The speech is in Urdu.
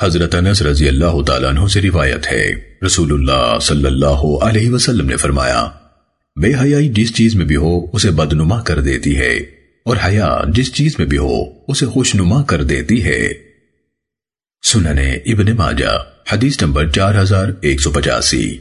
حضرت انس رضی اللہ تعالیٰ عنہ سے روایت ہے۔ رسول اللہ صلی اللہ علیہ وسلم نے فرمایا، بے حیائی جس چیز میں بھی ہو، اسے بدنما کر دیتی ہے۔ اور حیا جس چیز میں بھی ہو، اسے خوشنما کر دیتی ہے۔ سننے ابن ماجہ، حدیث نمبر چار ہزار ایک سو پچاسی۔